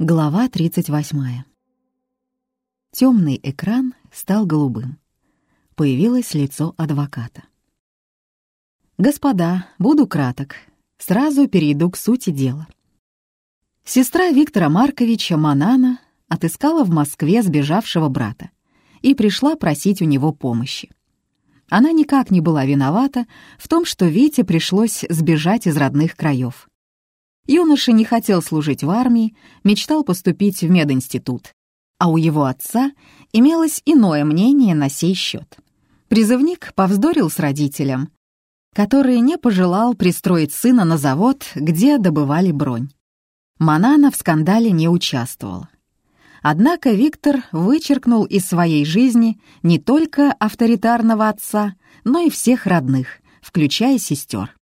Глава 38. Темный экран стал голубым. Появилось лицо адвоката. «Господа, буду краток. Сразу перейду к сути дела. Сестра Виктора Марковича Манана отыскала в Москве сбежавшего брата и пришла просить у него помощи. Она никак не была виновата в том, что Вите пришлось сбежать из родных краев. Юноша не хотел служить в армии, мечтал поступить в мединститут. А у его отца имелось иное мнение на сей счет. Призывник повздорил с родителем, который не пожелал пристроить сына на завод, где добывали бронь. Манана в скандале не участвовала. Однако Виктор вычеркнул из своей жизни не только авторитарного отца, но и всех родных, включая сестер.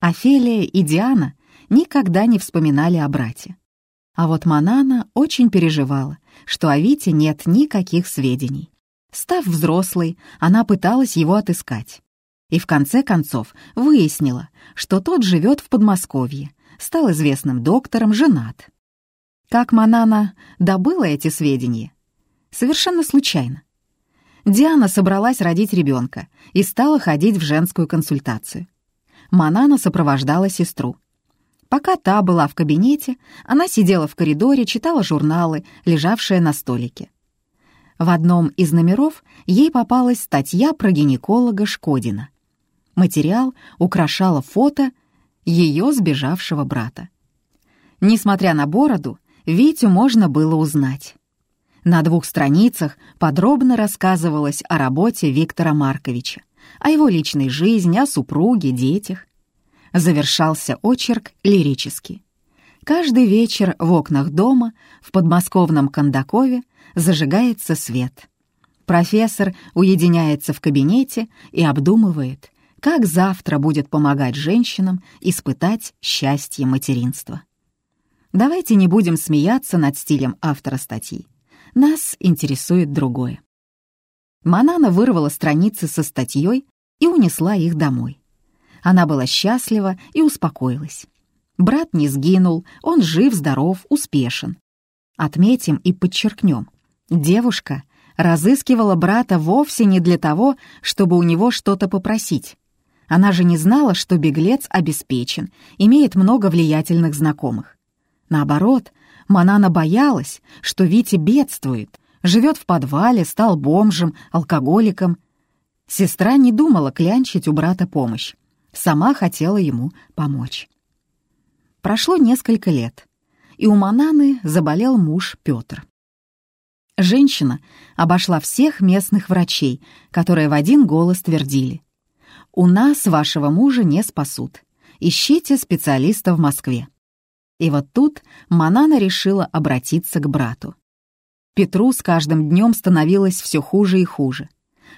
Офелия и Диана никогда не вспоминали о брате. А вот Манана очень переживала, что о Вите нет никаких сведений. Став взрослой, она пыталась его отыскать. И в конце концов выяснила, что тот живет в Подмосковье, стал известным доктором, женат. Как Манана добыла эти сведения? Совершенно случайно. Диана собралась родить ребенка и стала ходить в женскую консультацию. Манана сопровождала сестру. Пока та была в кабинете, она сидела в коридоре, читала журналы, лежавшие на столике. В одном из номеров ей попалась статья про гинеколога Шкодина. Материал украшало фото ее сбежавшего брата. Несмотря на бороду, Витю можно было узнать. На двух страницах подробно рассказывалось о работе Виктора Марковича, о его личной жизни, о супруге, детях завершался очерк лирически. Каждый вечер в окнах дома в подмосковном Кондакове зажигается свет. Профессор уединяется в кабинете и обдумывает, как завтра будет помогать женщинам испытать счастье материнства. Давайте не будем смеяться над стилем автора статьи. Нас интересует другое. Манана вырвала страницы со статьей и унесла их домой. Она была счастлива и успокоилась. Брат не сгинул, он жив, здоров, успешен. Отметим и подчеркнем. Девушка разыскивала брата вовсе не для того, чтобы у него что-то попросить. Она же не знала, что беглец обеспечен, имеет много влиятельных знакомых. Наоборот, Манана боялась, что Витя бедствует, живет в подвале, стал бомжем, алкоголиком. Сестра не думала клянчить у брата помощь сама хотела ему помочь. Прошло несколько лет, и у Мананы заболел муж Петр. Женщина обошла всех местных врачей, которые в один голос твердили. «У нас вашего мужа не спасут. Ищите специалиста в Москве». И вот тут Манана решила обратиться к брату. Петру с каждым днем становилось все хуже и хуже.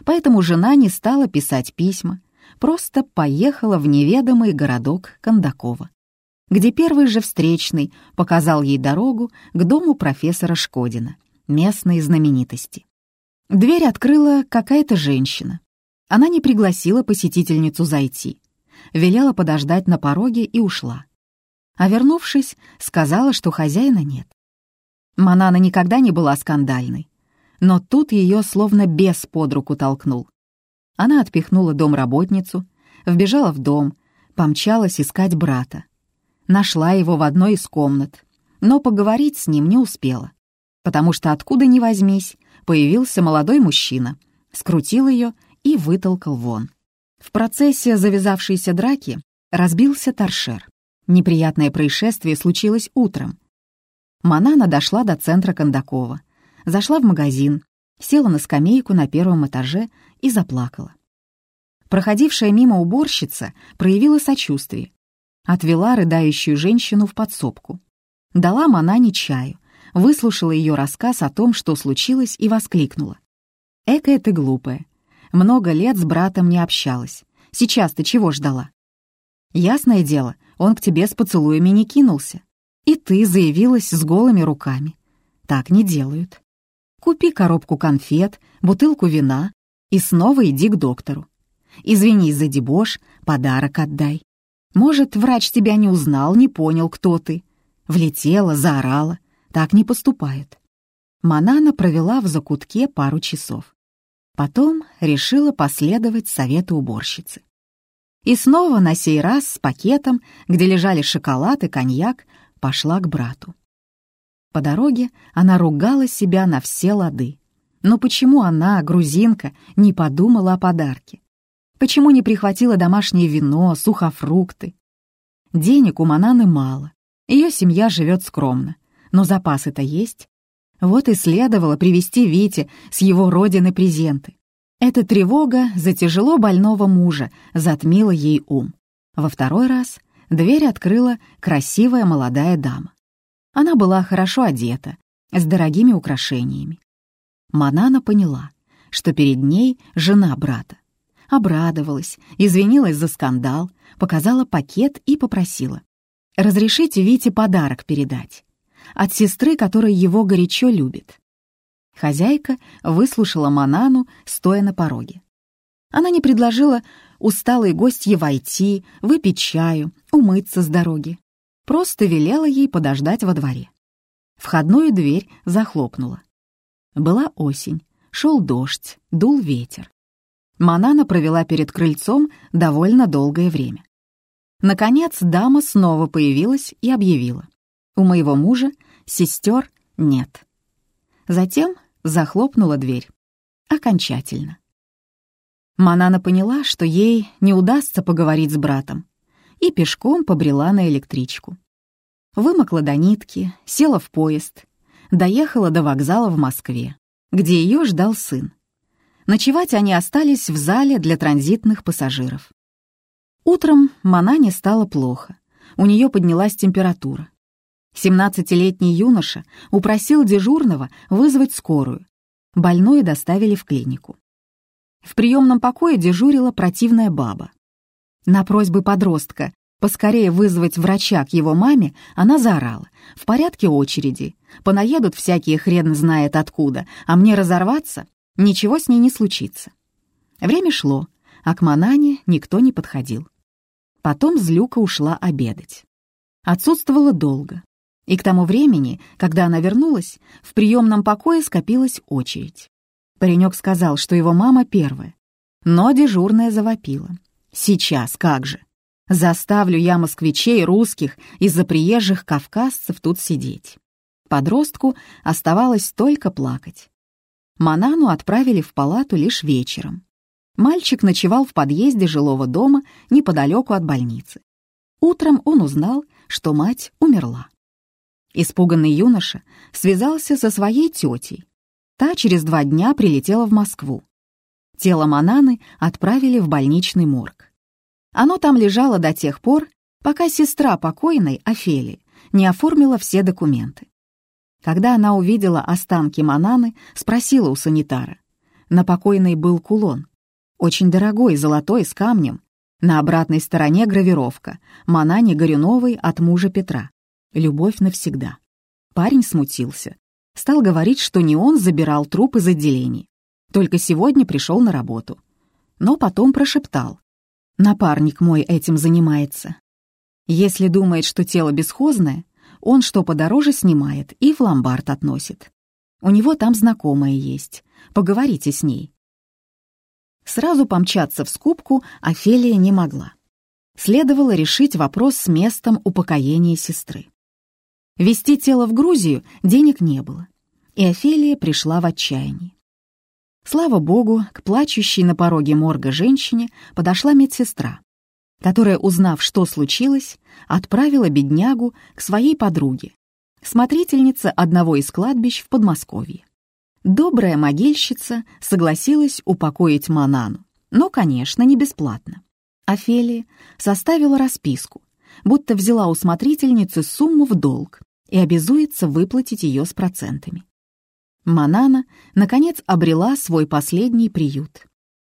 Поэтому жена не стала писать письма, просто поехала в неведомый городок Кондакова, где первый же встречный показал ей дорогу к дому профессора Шкодина, местной знаменитости. Дверь открыла какая-то женщина. Она не пригласила посетительницу зайти, велела подождать на пороге и ушла. А вернувшись, сказала, что хозяина нет. Манана никогда не была скандальной, но тут ее словно бес под руку толкнул. Она отпихнула домработницу, вбежала в дом, помчалась искать брата. Нашла его в одной из комнат, но поговорить с ним не успела, потому что откуда ни возьмись, появился молодой мужчина, скрутил ее и вытолкал вон. В процессе завязавшейся драки разбился торшер. Неприятное происшествие случилось утром. Манана дошла до центра Кондакова, зашла в магазин, села на скамейку на первом этаже и заплакала. Проходившая мимо уборщица проявила сочувствие. Отвела рыдающую женщину в подсобку. Дала Манане чаю, выслушала ее рассказ о том, что случилось, и воскликнула. «Эка ты глупая. Много лет с братом не общалась. Сейчас ты чего ждала?» «Ясное дело, он к тебе с поцелуями не кинулся. И ты заявилась с голыми руками. Так не делают. Купи коробку конфет, бутылку вина и снова иди к доктору. Извинись за дебош, подарок отдай. Может, врач тебя не узнал, не понял, кто ты. Влетела, заорала. Так не поступают. Манана провела в закутке пару часов. Потом решила последовать совету уборщицы. И снова на сей раз с пакетом, где лежали шоколад и коньяк, пошла к брату. По дороге она ругала себя на все лады. Но почему она, грузинка, не подумала о подарке? Почему не прихватила домашнее вино, сухофрукты? Денег у Мананы мало, ее семья живет скромно, но запасы-то есть. Вот и следовало привезти Вите с его родины презенты. Эта тревога за тяжело больного мужа затмила ей ум. Во второй раз дверь открыла красивая молодая дама. Она была хорошо одета, с дорогими украшениями. Манана поняла, что перед ней жена брата. Обрадовалась, извинилась за скандал, показала пакет и попросила. «Разрешите Вите подарок передать. От сестры, которая его горячо любит». Хозяйка выслушала Манану, стоя на пороге. Она не предложила усталой гостье войти, выпить чаю, умыться с дороги. Просто велела ей подождать во дворе. Входную дверь захлопнула. Была осень, шел дождь, дул ветер. Манана провела перед крыльцом довольно долгое время. Наконец дама снова появилась и объявила. «У моего мужа сестер нет». Затем захлопнула дверь. Окончательно. Манана поняла, что ей не удастся поговорить с братом, и пешком побрела на электричку. Вымокла до нитки, села в поезд, доехала до вокзала в Москве, где ее ждал сын. Ночевать они остались в зале для транзитных пассажиров. Утром Манане стало плохо, у нее поднялась температура. Семнадцатилетний юноша упросил дежурного вызвать скорую. Больную доставили в клинику. В приемном покое дежурила противная баба. На просьбы подростка поскорее вызвать врача к его маме, она заорала. «В порядке очереди. Понаедут всякие хрен знает откуда, а мне разорваться? Ничего с ней не случится». Время шло, а к Манане никто не подходил. Потом Злюка ушла обедать. Отсутствовала долго. И к тому времени, когда она вернулась, в приемном покое скопилась очередь. Паренек сказал, что его мама первая. Но дежурная завопила. «Сейчас, как же! Заставлю я москвичей, русских, из-за приезжих кавказцев тут сидеть». Подростку оставалось только плакать. Манану отправили в палату лишь вечером. Мальчик ночевал в подъезде жилого дома неподалеку от больницы. Утром он узнал, что мать умерла. Испуганный юноша связался со своей тетей. Та через два дня прилетела в Москву. Тело Мананы отправили в больничный морг. Оно там лежало до тех пор, пока сестра покойной, Офелии, не оформила все документы. Когда она увидела останки Мананы, спросила у санитара. На покойной был кулон. Очень дорогой, золотой, с камнем. На обратной стороне гравировка «Манане Горюновой от мужа Петра». Любовь навсегда. Парень смутился. Стал говорить, что не он забирал труп из отделений. Только сегодня пришел на работу. Но потом прошептал. Напарник мой этим занимается. Если думает, что тело бесхозное, он что подороже снимает и в ломбард относит. У него там знакомая есть. Поговорите с ней. Сразу помчаться в скупку Офелия не могла. Следовало решить вопрос с местом упокоения сестры. Вести тело в Грузию денег не было, и Офелия пришла в отчаяние. Слава богу, к плачущей на пороге морга женщине подошла медсестра, которая, узнав, что случилось, отправила беднягу к своей подруге, смотрительнице одного из кладбищ в Подмосковье. Добрая могильщица согласилась упокоить Манану, но, конечно, не бесплатно. Офелия составила расписку, будто взяла у смотрительницы сумму в долг и обязуется выплатить ее с процентами. Манана, наконец, обрела свой последний приют.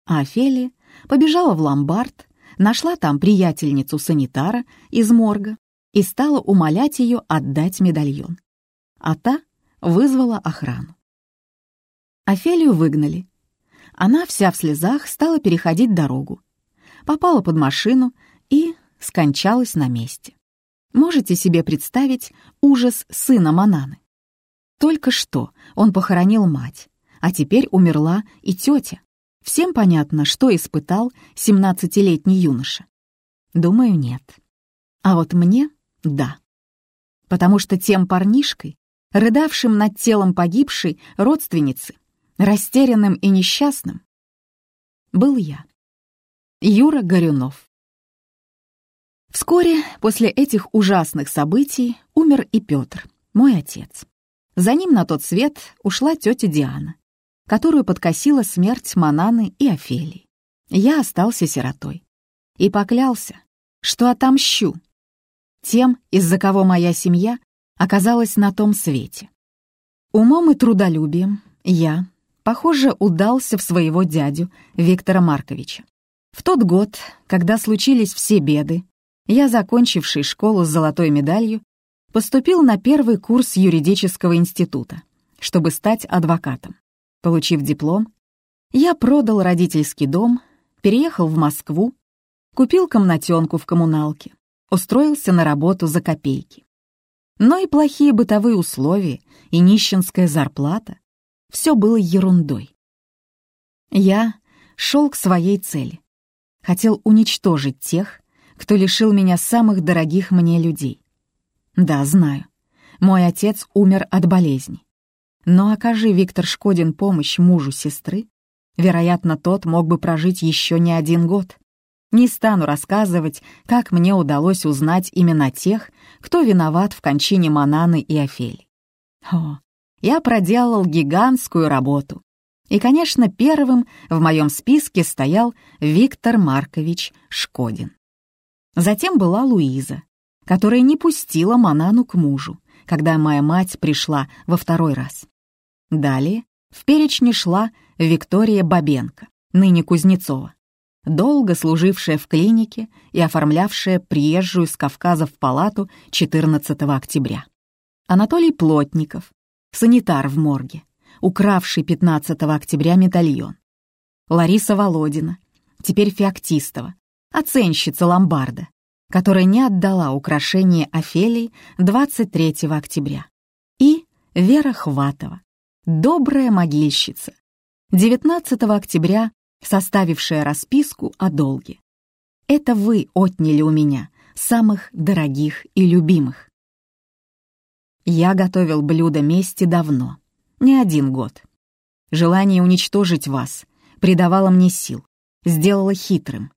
А Офелия побежала в ломбард, нашла там приятельницу-санитара из морга и стала умолять ее отдать медальон. А та вызвала охрану. Офелию выгнали. Она вся в слезах стала переходить дорогу, попала под машину и скончалась на месте. Можете себе представить ужас сына Мананы? Только что он похоронил мать, а теперь умерла и тетя. Всем понятно, что испытал 17-летний юноша. Думаю, нет. А вот мне — да. Потому что тем парнишкой, рыдавшим над телом погибшей родственницы, растерянным и несчастным, был я. Юра Горюнов. Вскоре после этих ужасных событий умер и Петр, мой отец. За ним на тот свет ушла тетя Диана, которую подкосила смерть Мананы и Офелии. Я остался сиротой и поклялся, что отомщу тем, из-за кого моя семья оказалась на том свете. Умом и трудолюбием я, похоже, удался в своего дядю Виктора Марковича. В тот год, когда случились все беды, я, закончивший школу с золотой медалью, поступил на первый курс юридического института, чтобы стать адвокатом. Получив диплом, я продал родительский дом, переехал в Москву, купил комнатенку в коммуналке, устроился на работу за копейки. Но и плохие бытовые условия, и нищенская зарплата — все было ерундой. Я шел к своей цели. Хотел уничтожить тех, кто лишил меня самых дорогих мне людей. Да, знаю, мой отец умер от болезни. Но окажи Виктор Шкодин помощь мужу сестры, вероятно, тот мог бы прожить еще не один год. Не стану рассказывать, как мне удалось узнать имена тех, кто виноват в кончине Мананы и Офели. О, я проделал гигантскую работу. И, конечно, первым в моем списке стоял Виктор Маркович Шкодин. Затем была Луиза, которая не пустила Манану к мужу, когда моя мать пришла во второй раз. Далее в перечне шла Виктория Бабенко, ныне Кузнецова долго служившая в клинике и оформлявшая приезжую с Кавказа в палату 14 октября. Анатолий Плотников, санитар в морге, укравший 15 октября медальон. Лариса Володина, теперь Феоктистова, оценщица ломбарда, которая не отдала украшение Офелии 23 октября. И Вера Хватова, добрая могильщица, 19 октября составившая расписку о долге. Это вы отняли у меня самых дорогих и любимых. Я готовил блюдо мести давно, не один год. Желание уничтожить вас придавало мне сил, сделало хитрым.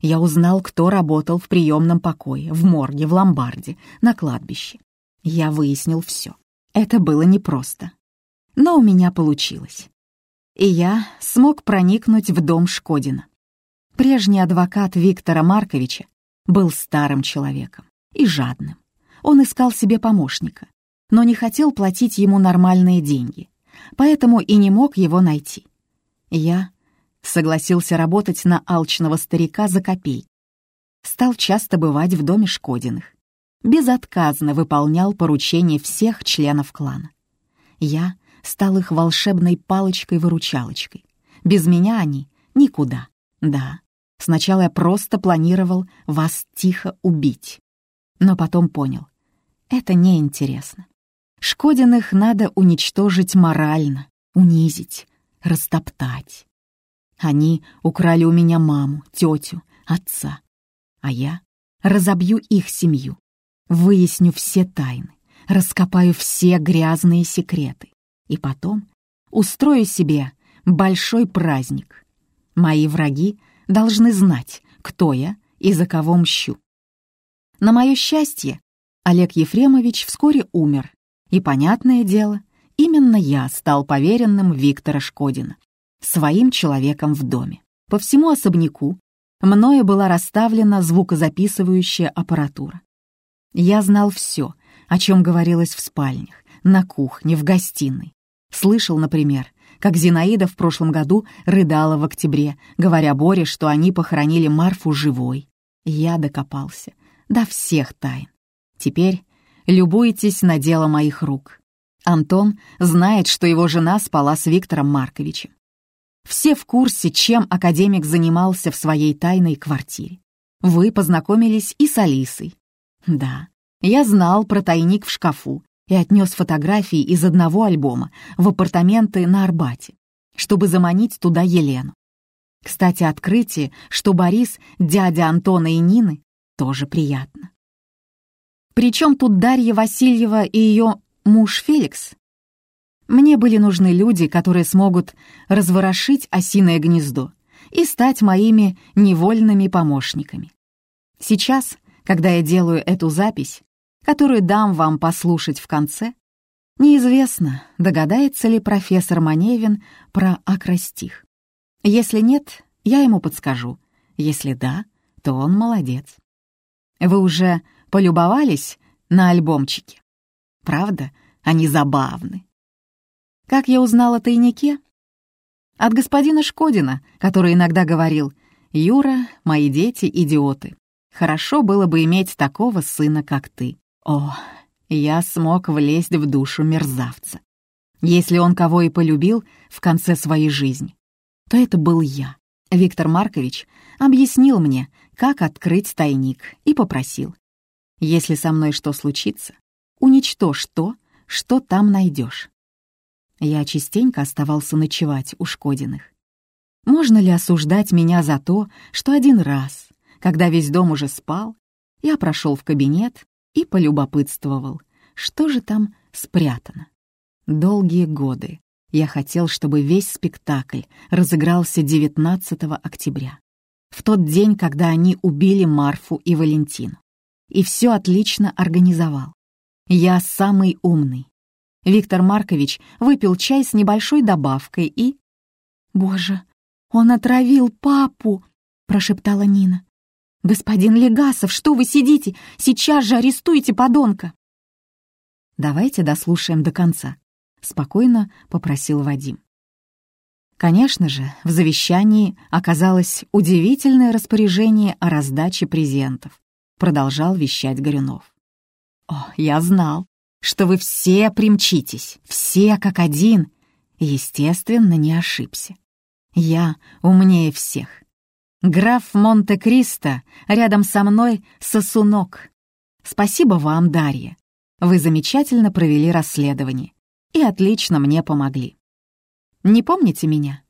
Я узнал, кто работал в приемном покое, в морге, в ломбарде, на кладбище. Я выяснил все. Это было непросто. Но у меня получилось и я смог проникнуть в дом Шкодина. Прежний адвокат Виктора Марковича был старым человеком и жадным. Он искал себе помощника, но не хотел платить ему нормальные деньги, поэтому и не мог его найти. Я согласился работать на алчного старика за копейки. Стал часто бывать в доме Шкодиных. Безотказно выполнял поручения всех членов клана. Я стал их волшебной палочкой-выручалочкой. Без меня они никуда. Да, сначала я просто планировал вас тихо убить. Но потом понял, это неинтересно. Шкодиных надо уничтожить морально, унизить, растоптать. Они украли у меня маму, тетю, отца. А я разобью их семью, выясню все тайны, раскопаю все грязные секреты. И потом устрою себе большой праздник. Мои враги должны знать, кто я и за кого мщу. На мое счастье, Олег Ефремович вскоре умер, и, понятное дело, именно я стал поверенным Виктора Шкодина, своим человеком в доме. По всему особняку мною была расставлена звукозаписывающая аппаратура. Я знал все, о чем говорилось в спальнях, на кухне, в гостиной. Слышал, например, как Зинаида в прошлом году рыдала в октябре, говоря Боре, что они похоронили Марфу живой. Я докопался. До всех тайн. Теперь любуйтесь на дело моих рук. Антон знает, что его жена спала с Виктором Марковичем. Все в курсе, чем академик занимался в своей тайной квартире. Вы познакомились и с Алисой. Да, я знал про тайник в шкафу, и отнес фотографии из одного альбома в апартаменты на Арбате, чтобы заманить туда Елену. Кстати, открытие, что Борис — дядя Антона и Нины, тоже приятно. Причем тут Дарья Васильева и ее муж Феликс? Мне были нужны люди, которые смогут разворошить осиное гнездо и стать моими невольными помощниками. Сейчас, когда я делаю эту запись, которую дам вам послушать в конце, неизвестно, догадается ли профессор Маневин про акростих. Если нет, я ему подскажу. Если да, то он молодец. Вы уже полюбовались на альбомчики? Правда, они забавны. Как я узнала о тайнике? От господина Шкодина, который иногда говорил «Юра, мои дети — идиоты. Хорошо было бы иметь такого сына, как ты». О, я смог влезть в душу мерзавца. Если он кого и полюбил в конце своей жизни, то это был я. Виктор Маркович объяснил мне, как открыть тайник, и попросил. Если со мной что случится, уничтожь то, что там найдешь. Я частенько оставался ночевать у Шкодиных. Можно ли осуждать меня за то, что один раз, когда весь дом уже спал, я прошел в кабинет и полюбопытствовал, что же там спрятано? Долгие годы я хотел, чтобы весь спектакль разыгрался 19 октября, в тот день, когда они убили Марфу и Валентину. И все отлично организовал. Я самый умный, Виктор Маркович выпил чай с небольшой добавкой и... «Боже, он отравил папу!» — прошептала Нина. «Господин Легасов, что вы сидите? Сейчас же арестуйте подонка!» «Давайте дослушаем до конца», — спокойно попросил Вадим. Конечно же, в завещании оказалось удивительное распоряжение о раздаче презентов, продолжал вещать Горюнов. «О, я знал, что вы все примчитесь, все как один. Естественно, не ошибся. Я умнее всех. Граф Монте-Кристо рядом со мной сосунок. Спасибо вам, Дарья. Вы замечательно провели расследование и отлично мне помогли. Не помните меня?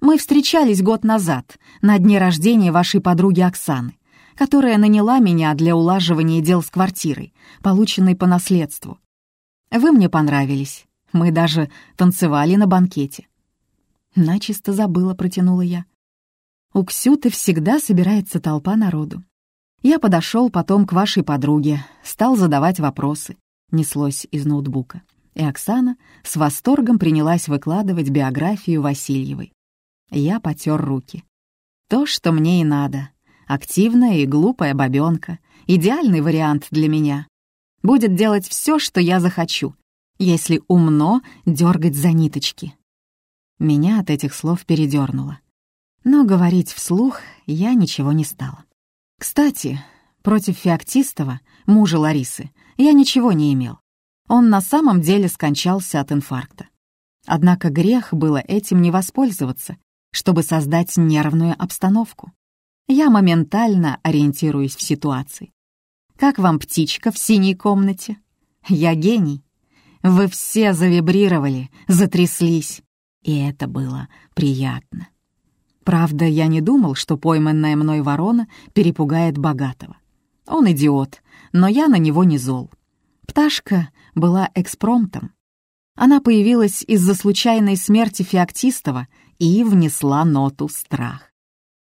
Мы встречались год назад, на дне рождения вашей подруги Оксаны, которая наняла меня для улаживания дел с квартирой, полученной по наследству. Вы мне понравились. Мы даже танцевали на банкете. Начисто забыла, протянула я. У Ксюты всегда собирается толпа народу. Я подошел потом к вашей подруге, стал задавать вопросы. Неслось из ноутбука. И Оксана с восторгом принялась выкладывать биографию Васильевой. Я потер руки. То, что мне и надо. Активная и глупая бабенка. Идеальный вариант для меня будет делать все, что я захочу, если умно дергать за ниточки. Меня от этих слов передернуло. Но говорить вслух я ничего не стала. Кстати, против Феоктистова, мужа Ларисы, я ничего не имел. Он на самом деле скончался от инфаркта. Однако грех было этим не воспользоваться, чтобы создать нервную обстановку. Я моментально ориентируюсь в ситуации. Как вам птичка в синей комнате? Я гений. Вы все завибрировали, затряслись. И это было приятно. Правда, я не думал, что пойманная мной ворона перепугает богатого. Он идиот, но я на него не зол. Пташка была экспромтом. Она появилась из-за случайной смерти Феоктистова и внесла ноту страх.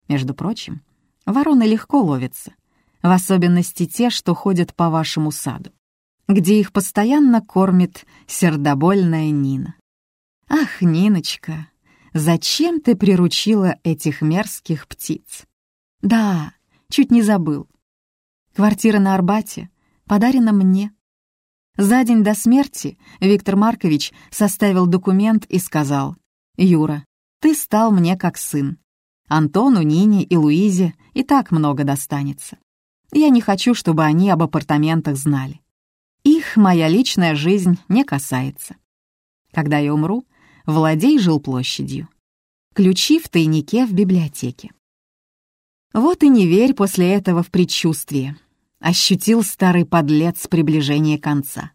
Между прочим, вороны легко ловятся — в особенности те, что ходят по вашему саду, где их постоянно кормит сердобольная Нина. Ах, Ниночка, зачем ты приручила этих мерзких птиц? Да, чуть не забыл. Квартира на Арбате подарена мне. За день до смерти Виктор Маркович составил документ и сказал, «Юра, ты стал мне как сын. Антону, Нине и Луизе и так много достанется. Я не хочу, чтобы они об апартаментах знали. Их моя личная жизнь не касается. Когда я умру, владей жилплощадью. Ключи в тайнике в библиотеке. Вот и не верь после этого в предчувствие. Ощутил старый подлец приближение конца.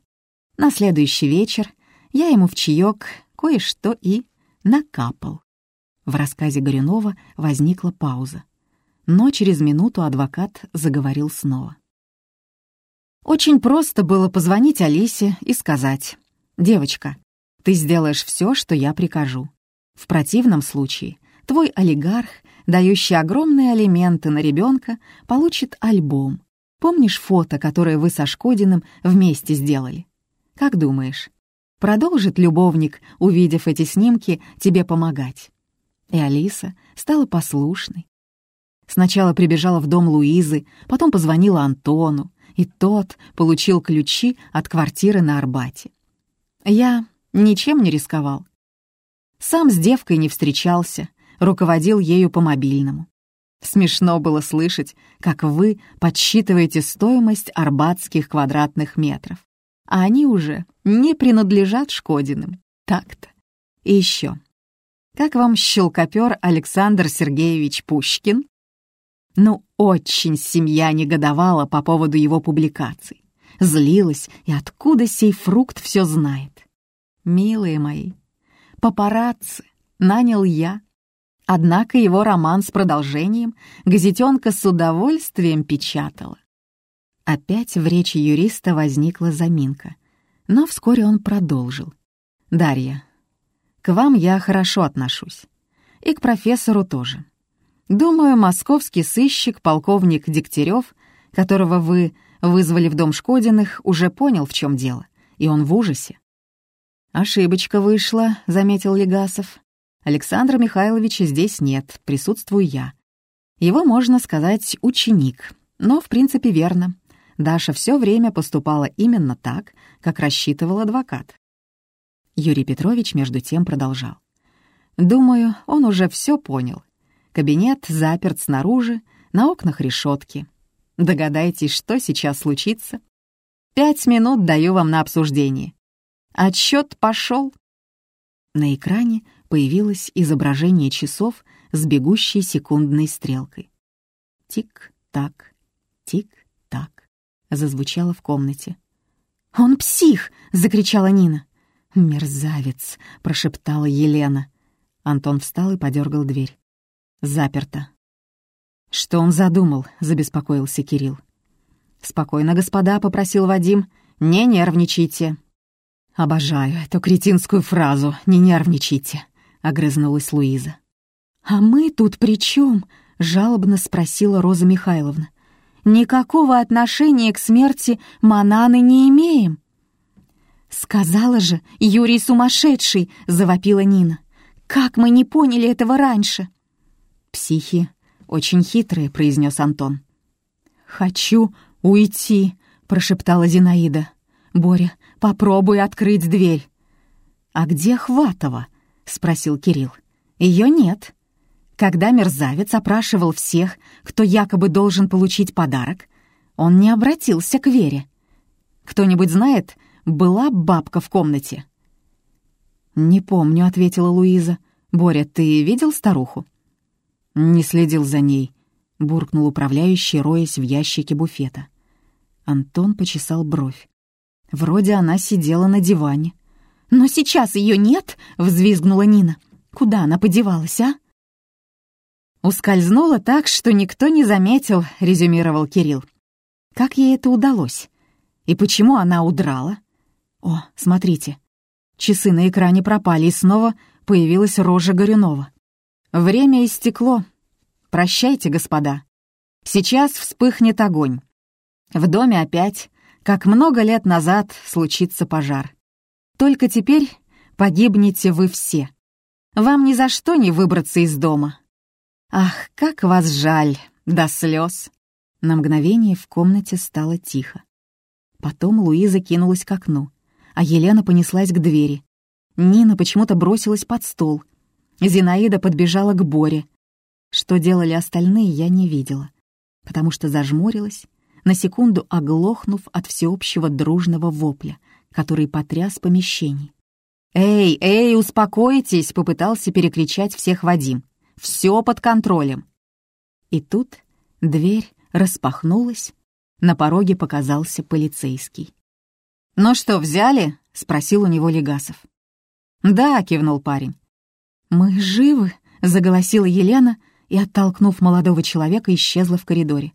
На следующий вечер я ему в чаек кое-что и накапал. В рассказе Горюнова возникла пауза. Но через минуту адвокат заговорил снова. Очень просто было позвонить Алисе и сказать, «Девочка, ты сделаешь все, что я прикажу. В противном случае твой олигарх, дающий огромные алименты на ребенка, получит альбом. Помнишь фото, которое вы со Шкодиным вместе сделали? Как думаешь, продолжит любовник, увидев эти снимки, тебе помогать?» И Алиса стала послушной. Сначала прибежала в дом Луизы, потом позвонила Антону, и тот получил ключи от квартиры на Арбате. Я ничем не рисковал. Сам с девкой не встречался, руководил ею по мобильному. Смешно было слышать, как вы подсчитываете стоимость арбатских квадратных метров, а они уже не принадлежат Шкодиным. Так-то. И еще. Как вам щелкопер Александр Сергеевич Пушкин? Ну, очень семья негодовала по поводу его публикаций. Злилась, и откуда сей фрукт все знает. Милые мои, папарацци нанял я. Однако его роман с продолжением газетенка с удовольствием печатала. Опять в речи юриста возникла заминка, но вскоре он продолжил. «Дарья, к вам я хорошо отношусь. И к профессору тоже. Думаю, московский сыщик, полковник Дегтярев, которого вы вызвали в дом Шкодиных, уже понял, в чем дело, и он в ужасе. «Ошибочка вышла», — заметил Легасов. «Александра Михайловича здесь нет, присутствую я. Его, можно сказать, ученик, но в принципе верно. Даша все время поступала именно так, как рассчитывал адвокат». Юрий Петрович между тем продолжал. «Думаю, он уже все понял Кабинет заперт снаружи, на окнах решетки. Догадайтесь, что сейчас случится? Пять минут даю вам на обсуждение. Отсчет пошел. На экране появилось изображение часов с бегущей секундной стрелкой. Тик-так, тик-так, зазвучало в комнате. «Он псих!» — закричала Нина. «Мерзавец!» — прошептала Елена. Антон встал и подергал дверь. Заперто. «Что он задумал?» — забеспокоился Кирилл. «Спокойно, господа», — попросил Вадим. «Не нервничайте». «Обожаю эту кретинскую фразу «не нервничайте», — огрызнулась Луиза. «А мы тут при чем? жалобно спросила Роза Михайловна. «Никакого отношения к смерти Мананы не имеем». «Сказала же, Юрий сумасшедший!» — завопила Нина. «Как мы не поняли этого раньше?» «Психи очень хитрые», — произнес Антон. «Хочу уйти», — прошептала Зинаида. «Боря, попробуй открыть дверь». «А где Хватова?» — спросил Кирилл. «Ее нет». Когда мерзавец опрашивал всех, кто якобы должен получить подарок, он не обратился к Вере. «Кто-нибудь знает, была бабка в комнате?» «Не помню», — ответила Луиза. «Боря, ты видел старуху?» «Не следил за ней», — буркнул управляющий, роясь в ящике буфета. Антон почесал бровь. Вроде она сидела на диване. «Но сейчас ее нет!» — взвизгнула Нина. «Куда она подевалась, а?» «Ускользнула так, что никто не заметил», — резюмировал Кирилл. «Как ей это удалось? И почему она удрала?» «О, смотрите, часы на экране пропали, и снова появилась рожа Горюнова. Время истекло. Прощайте, господа. Сейчас вспыхнет огонь. В доме опять, как много лет назад, случится пожар. Только теперь погибнете вы все. Вам ни за что не выбраться из дома. Ах, как вас жаль, до слез. На мгновение в комнате стало тихо. Потом Луиза кинулась к окну, а Елена понеслась к двери. Нина почему-то бросилась под стол, Зинаида подбежала к Боре. Что делали остальные, я не видела, потому что зажмурилась, на секунду оглохнув от всеобщего дружного вопля, который потряс помещений. «Эй, эй, успокойтесь!» — попытался перекричать всех Вадим. «Все под контролем!» И тут дверь распахнулась, на пороге показался полицейский. «Ну что, взяли?» — спросил у него Легасов. «Да», — кивнул парень. «Мы живы», — заголосила Елена и, оттолкнув молодого человека, исчезла в коридоре.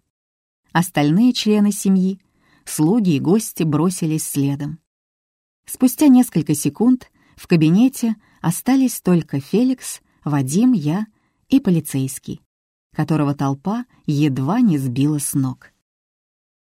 Остальные члены семьи, слуги и гости бросились следом. Спустя несколько секунд в кабинете остались только Феликс, Вадим, я и полицейский, которого толпа едва не сбила с ног.